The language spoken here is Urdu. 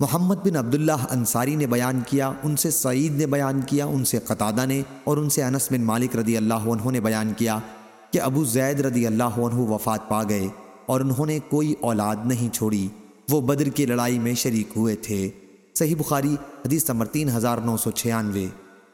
محمد بن عبداللہ انصاری نے بیان کیا، ان سے سعید نے بیان کیا، ان سے قطادہ نے اور ان سے انس بن مالک رضی اللہ عنہ نے بیان کیا کہ ابو زید رضی اللہ عنہ وفات پا گئے اور انہوں نے کوئی اولاد نہیں چھوڑی، وہ بدر کی لڑائی میں شریک ہوئے تھے۔ صحیح بخاری، حدیث نمبر تین ہزار نو سو چھیانوے۔